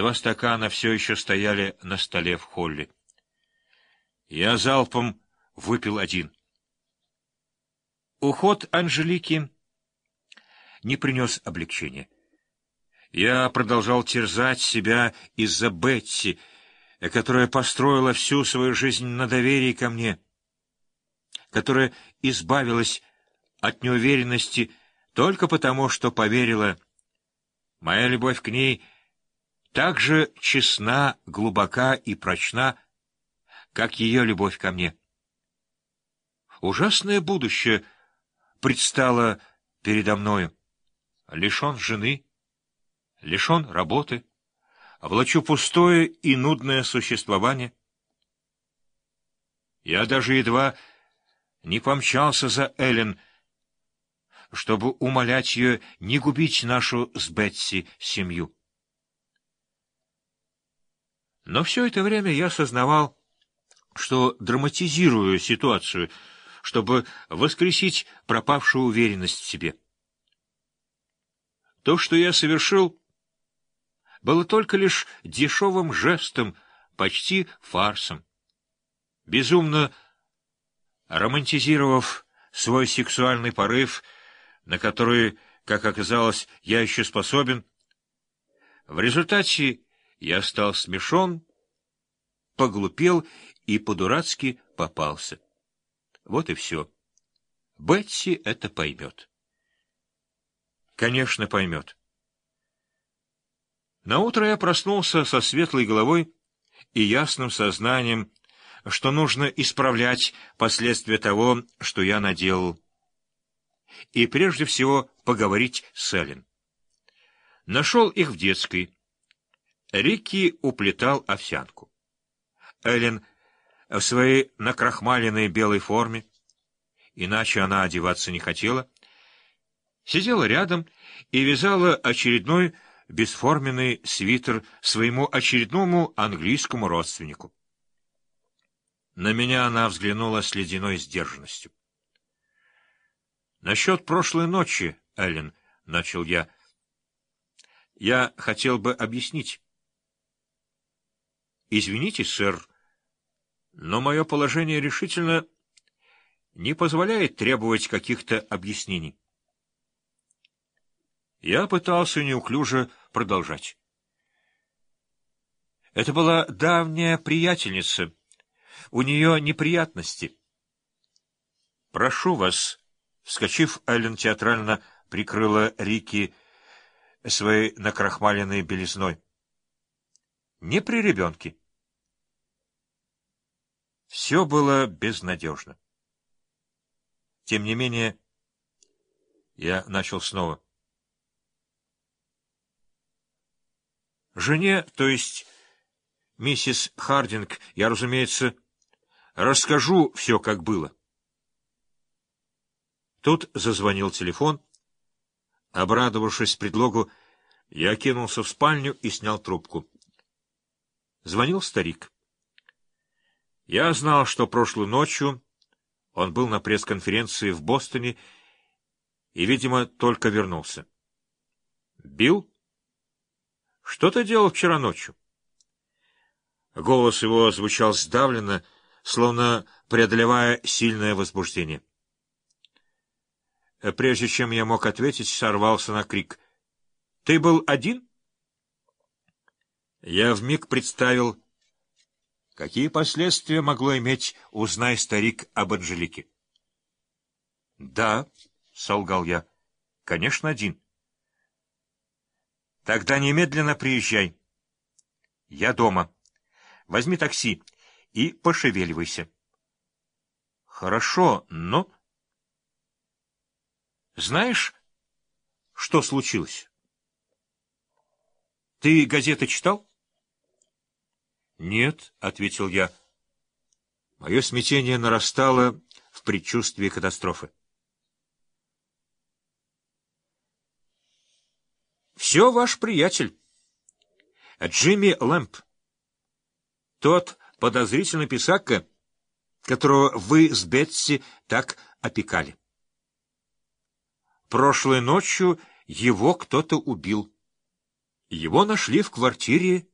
Два стакана все еще стояли на столе в холле. Я залпом выпил один. Уход Анжелики не принес облегчения. Я продолжал терзать себя из-за Бетси, которая построила всю свою жизнь на доверии ко мне, которая избавилась от неуверенности только потому, что поверила. Моя любовь к ней так же честна, глубока и прочна, как ее любовь ко мне. Ужасное будущее предстало передо мною. Лишен жены, лишен работы, влачу пустое и нудное существование. Я даже едва не помчался за Эллен, чтобы умолять ее не губить нашу с Бетси семью. Но все это время я сознавал, что драматизирую ситуацию, чтобы воскресить пропавшую уверенность в себе. То, что я совершил, было только лишь дешевым жестом, почти фарсом. Безумно романтизировав свой сексуальный порыв, на который, как оказалось, я еще способен, в результате я стал смешон, поглупел и по-дурацки попался. Вот и все. Бетси это поймет. Конечно, поймет. Наутро я проснулся со светлой головой и ясным сознанием, что нужно исправлять последствия того, что я наделал. И прежде всего поговорить с Эллен. Нашел их в детской. Рикки уплетал овсянку. Эллен в своей накрахмаленной белой форме, иначе она одеваться не хотела, сидела рядом и вязала очередной бесформенный свитер своему очередному английскому родственнику. На меня она взглянула с ледяной сдержанностью. — Насчет прошлой ночи, Эллен, — начал я, — я хотел бы объяснить. — Извините, сэр, но мое положение решительно не позволяет требовать каких-то объяснений. Я пытался неуклюже продолжать. Это была давняя приятельница. У нее неприятности. «Прошу вас», — вскочив, Эллен театрально прикрыла Рики своей накрахмаленной белизной. «Не при ребенке». Все было безнадежно. Тем не менее, я начал снова. Жене, то есть миссис Хардинг, я, разумеется, расскажу все, как было. Тут зазвонил телефон. Обрадовавшись предлогу, я кинулся в спальню и снял трубку. Звонил старик. Я знал, что прошлой ночью он был на пресс-конференции в Бостоне и, видимо, только вернулся. «Билл? Что ты делал вчера ночью?» Голос его звучал сдавленно, словно преодолевая сильное возбуждение. Прежде чем я мог ответить, сорвался на крик. «Ты был один?» Я вмиг представил Какие последствия могло иметь, узнай старик об Анжелике? — Да, — солгал я, — конечно, один. — Тогда немедленно приезжай. Я дома. Возьми такси и пошевеливайся. — Хорошо, но... Знаешь, что случилось? Ты газеты читал? «Нет», — ответил я. Мое смятение нарастало в предчувствии катастрофы. «Все ваш приятель, Джимми Лэмп, тот подозрительный писака, которого вы с Бетси так опекали. Прошлой ночью его кто-то убил. Его нашли в квартире